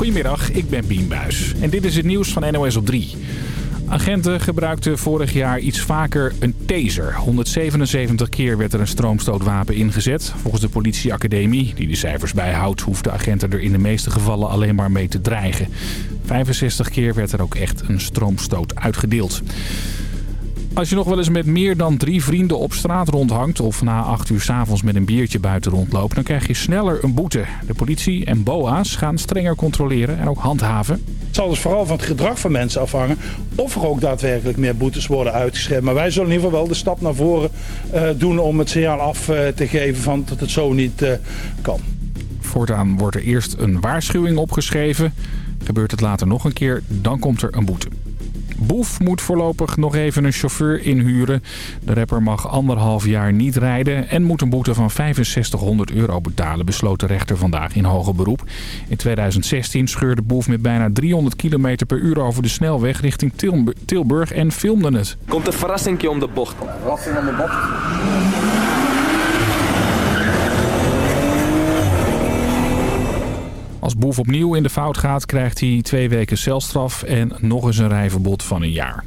Goedemiddag, ik ben Bien Buijs en dit is het nieuws van NOS op 3. Agenten gebruikten vorig jaar iets vaker een taser. 177 keer werd er een stroomstootwapen ingezet. Volgens de politieacademie, die de cijfers bijhoudt... hoefden agenten er in de meeste gevallen alleen maar mee te dreigen. 65 keer werd er ook echt een stroomstoot uitgedeeld. Als je nog wel eens met meer dan drie vrienden op straat rondhangt... of na acht uur s'avonds met een biertje buiten rondloopt... dan krijg je sneller een boete. De politie en BOA's gaan strenger controleren en ook handhaven. Het zal dus vooral van het gedrag van mensen afhangen... of er ook daadwerkelijk meer boetes worden uitgeschreven. Maar wij zullen in ieder geval wel de stap naar voren uh, doen... om het signaal af uh, te geven van dat het zo niet uh, kan. Voortaan wordt er eerst een waarschuwing opgeschreven. Gebeurt het later nog een keer, dan komt er een boete. Boef moet voorlopig nog even een chauffeur inhuren. De rapper mag anderhalf jaar niet rijden en moet een boete van 6500 euro betalen, besloot de rechter vandaag in hoger beroep. In 2016 scheurde Boef met bijna 300 km per uur over de snelweg richting Tilburg en filmde het. Komt een verrassingje om de bocht. Verrassing om de bocht. Als Boef opnieuw in de fout gaat, krijgt hij twee weken celstraf en nog eens een rijverbod van een jaar.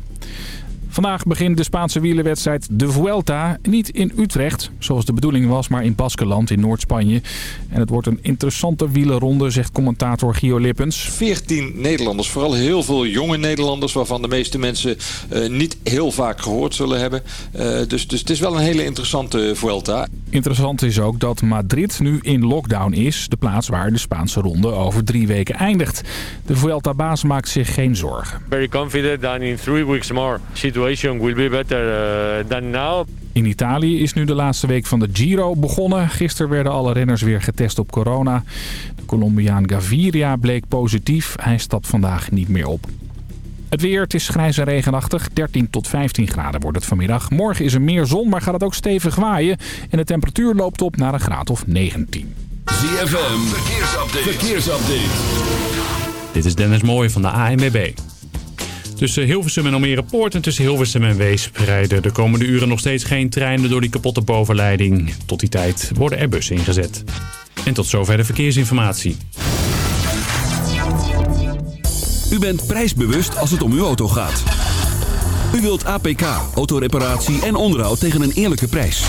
Vandaag begint de Spaanse wielerwedstrijd de Vuelta. Niet in Utrecht, zoals de bedoeling was, maar in Baskeland in Noord-Spanje. En het wordt een interessante wielerronde, zegt commentator Gio Lippens. 14 Nederlanders, vooral heel veel jonge Nederlanders... waarvan de meeste mensen uh, niet heel vaak gehoord zullen hebben. Uh, dus, dus het is wel een hele interessante Vuelta. Interessant is ook dat Madrid nu in lockdown is. De plaats waar de Spaanse ronde over drie weken eindigt. De Vuelta-baas maakt zich geen zorgen. Very confident that in three weeks more situation will be better uh, than now. In Italië is nu de laatste week van de Giro begonnen. Gisteren werden alle renners weer getest op corona. De Colombiaan Gaviria bleek positief. Hij stapt vandaag niet meer op. Het weer, het is grijs en regenachtig. 13 tot 15 graden wordt het vanmiddag. Morgen is er meer zon, maar gaat het ook stevig waaien. En de temperatuur loopt op naar een graad of 19. ZFM, verkeersupdate. verkeersupdate. Dit is Dennis Mooij van de ANWB. Tussen Hilversum en Almere Poort en tussen Hilversum en Weesp rijden de komende uren nog steeds geen treinen door die kapotte bovenleiding. Tot die tijd worden er bussen ingezet. En tot zover de verkeersinformatie. U bent prijsbewust als het om uw auto gaat. U wilt APK, autoreparatie en onderhoud tegen een eerlijke prijs.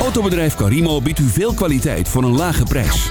Autobedrijf Carimo biedt u veel kwaliteit voor een lage prijs.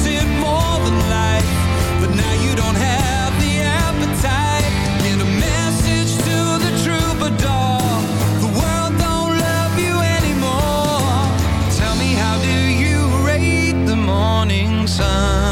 sun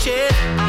shit.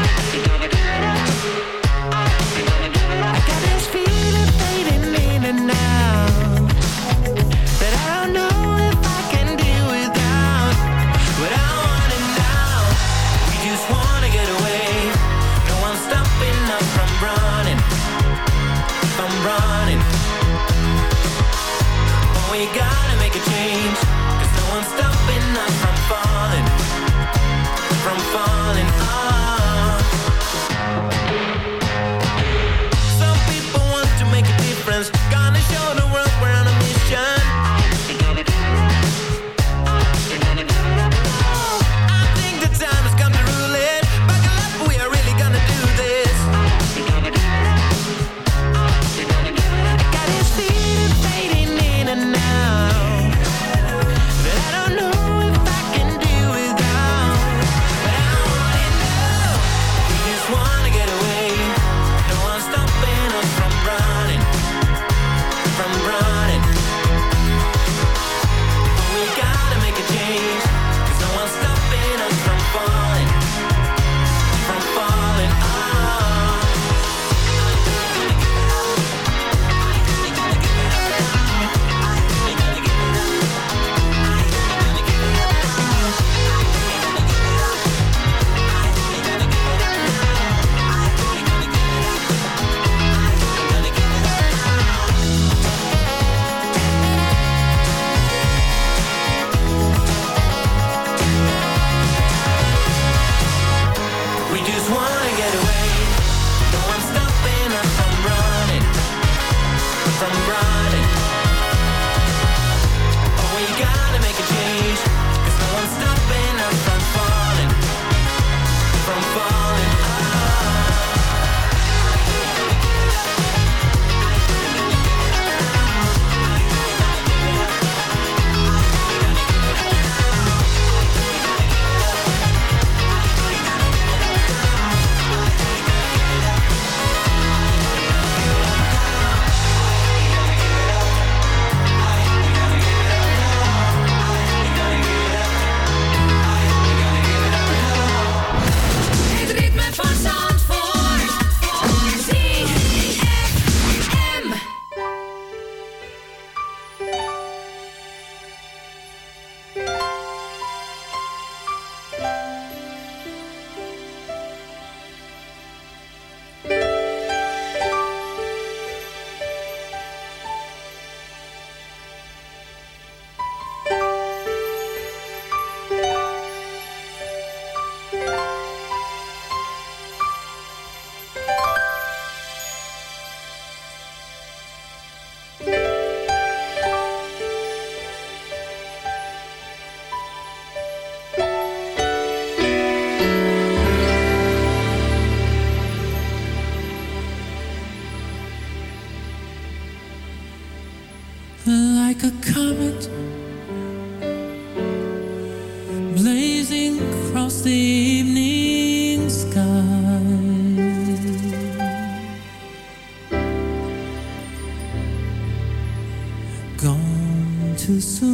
Soon.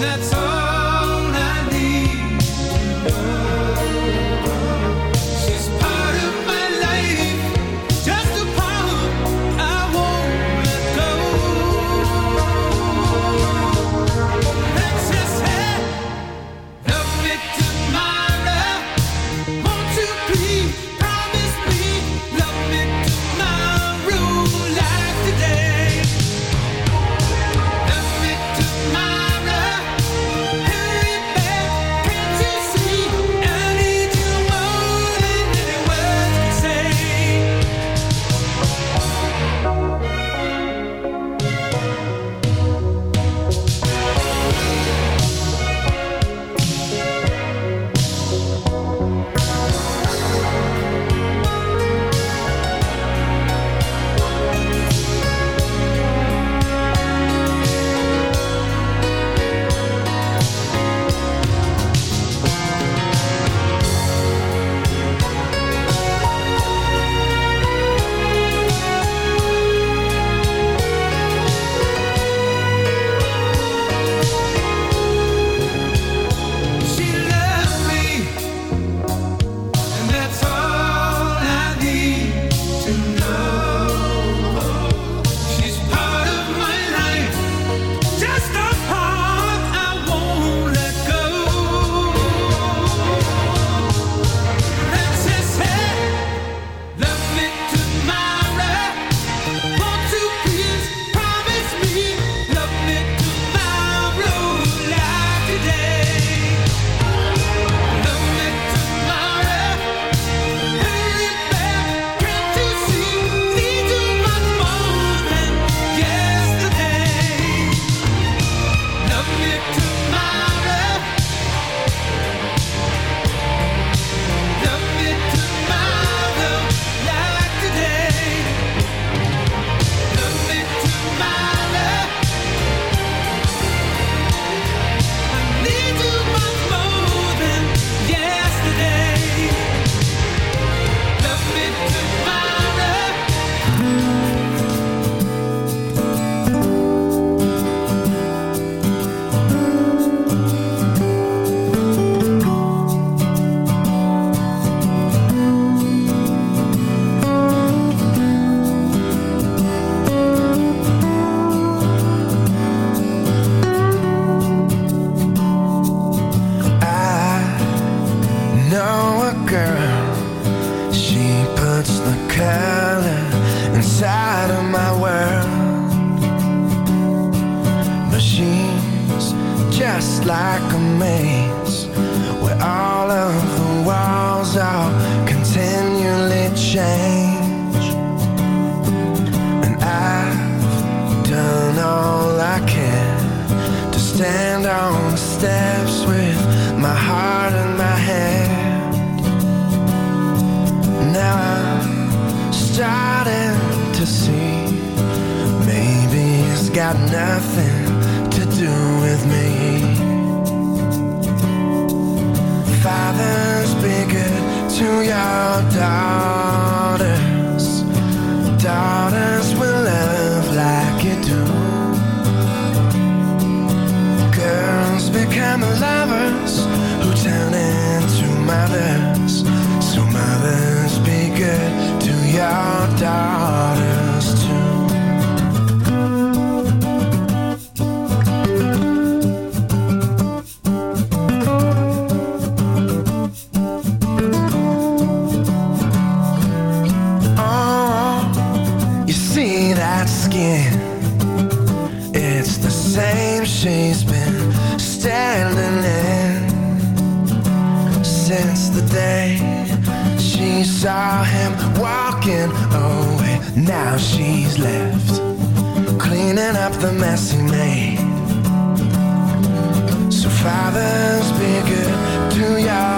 that's all kind of lovers who turn into mothers. So mothers, be good to your daughters. Now she's left cleaning up the mess he made. So fathers, be good to your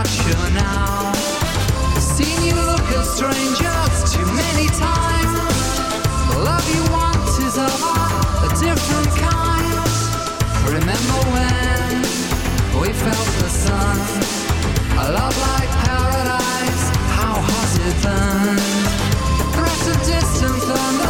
Not sure now. Seen you look at strangers too many times. The love you want is of a different kind. Remember when we felt the sun? A love like paradise, how hot it burned. The threat of distant thunder,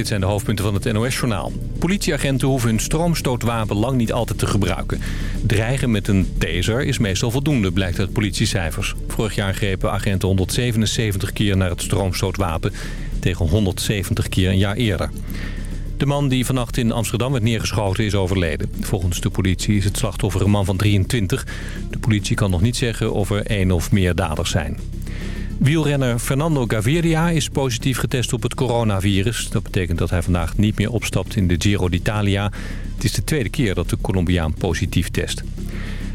dit zijn de hoofdpunten van het NOS-journaal. Politieagenten hoeven hun stroomstootwapen lang niet altijd te gebruiken. Dreigen met een taser is meestal voldoende, blijkt uit politiecijfers. Vorig jaar grepen agenten 177 keer naar het stroomstootwapen... tegen 170 keer een jaar eerder. De man die vannacht in Amsterdam werd neergeschoten is overleden. Volgens de politie is het slachtoffer een man van 23. De politie kan nog niet zeggen of er één of meer daders zijn. Wielrenner Fernando Gaviria is positief getest op het coronavirus. Dat betekent dat hij vandaag niet meer opstapt in de Giro d'Italia. Het is de tweede keer dat de Colombiaan positief test.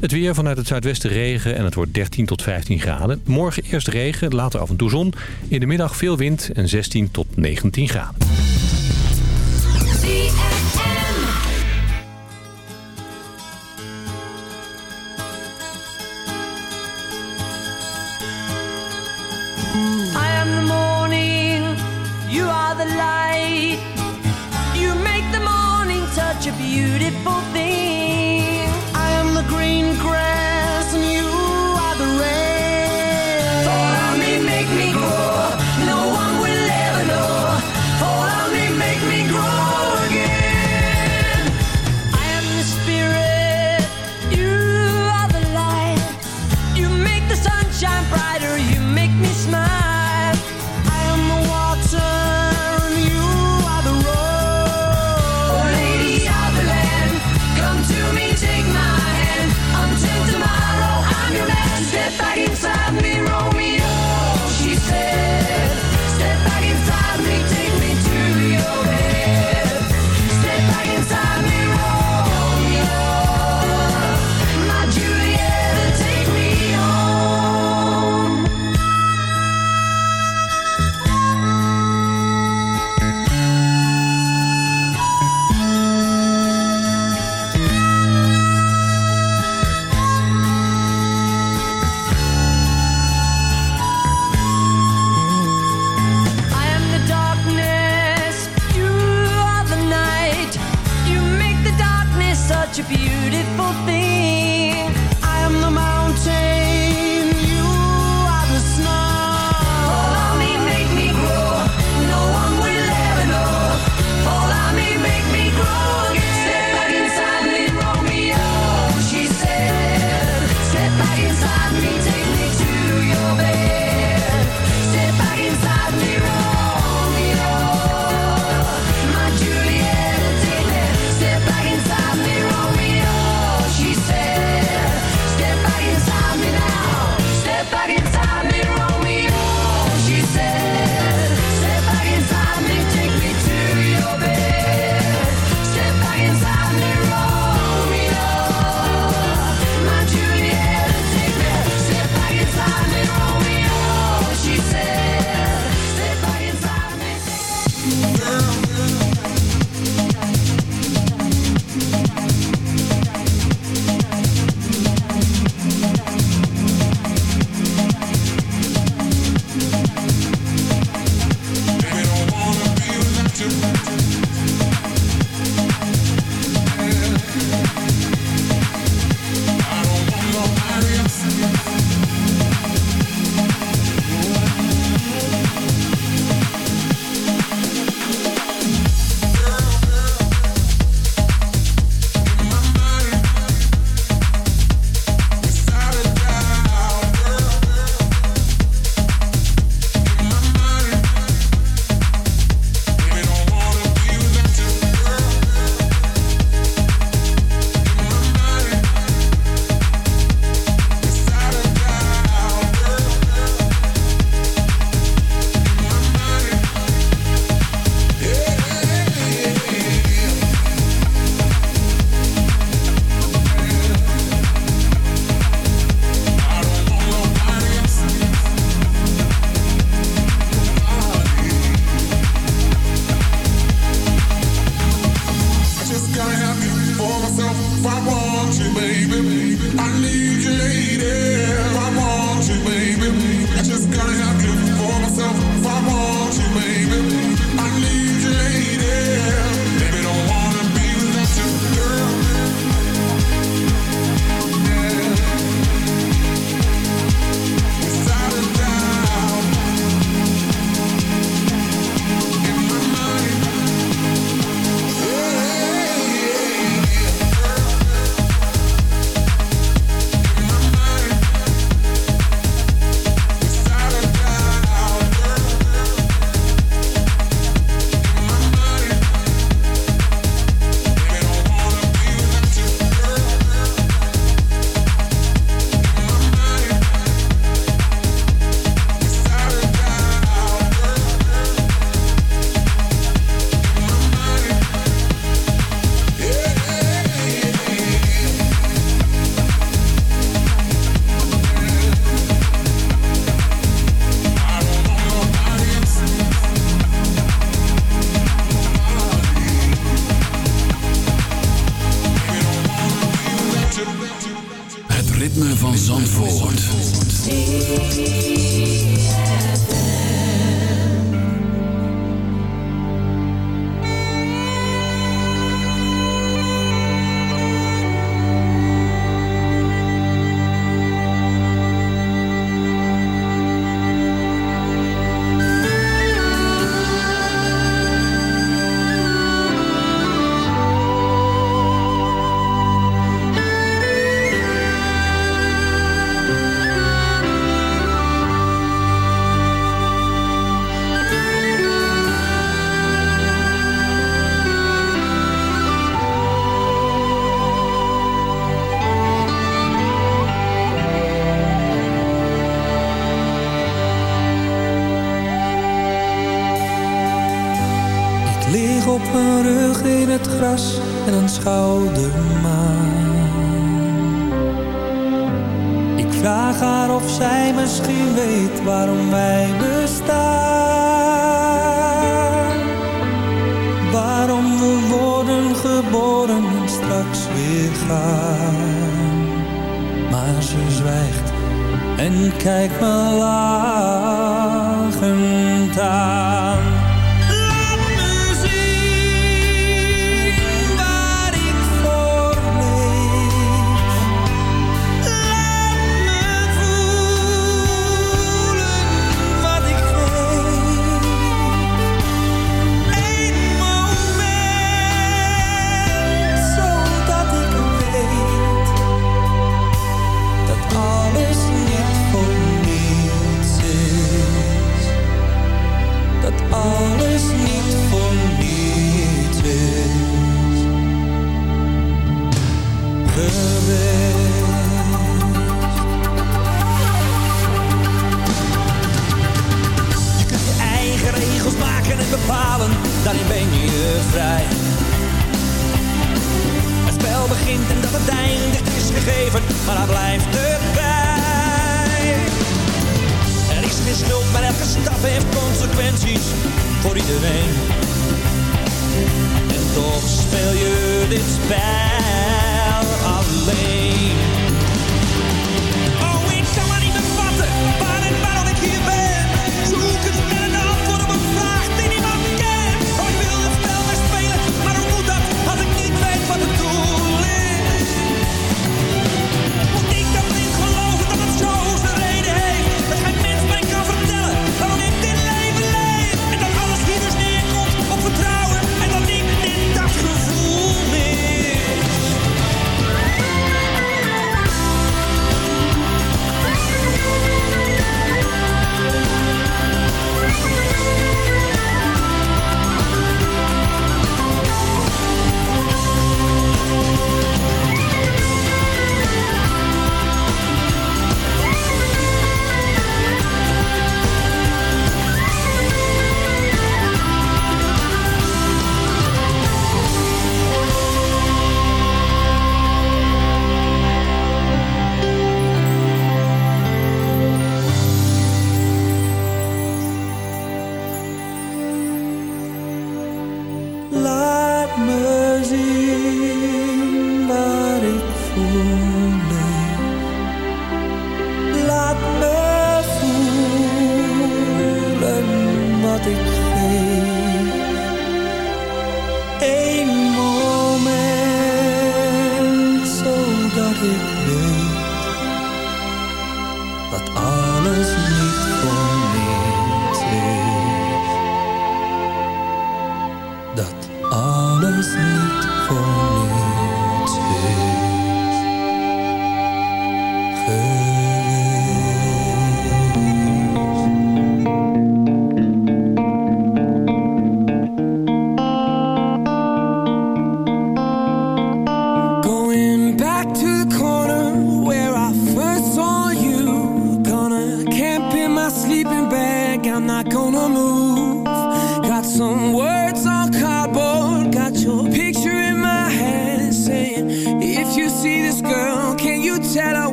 Het weer vanuit het zuidwesten regen en het wordt 13 tot 15 graden. Morgen eerst regen, later af en toe zon. In de middag veel wind en 16 tot 19 graden. You are the light. You make the morning touch a beautiful thing. I am the green grass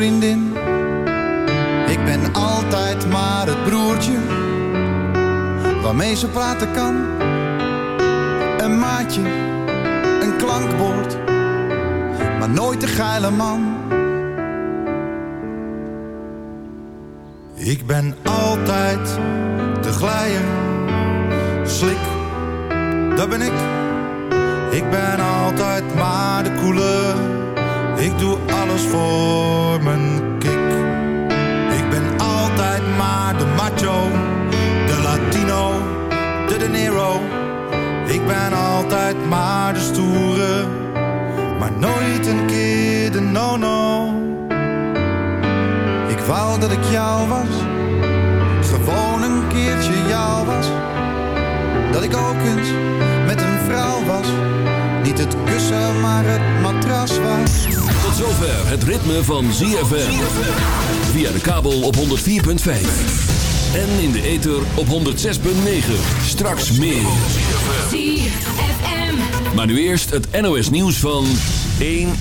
hun hartsvriendin. Ik ben altijd maar het broertje waarmee ze praten kan. Een maatje, een klankwoord, maar nooit de geile man. Ik ben nooit een keer de no-no. Ik wou dat ik jou was, gewoon een keertje jou was. Dat ik ook eens met een vrouw was, niet het kussen maar het matras was. Tot zover het ritme van ZFM. Via de kabel op 104.5. En in de ether op 106.9. Straks meer. ZFM. Maar nu eerst het NOS nieuws van 1 uur.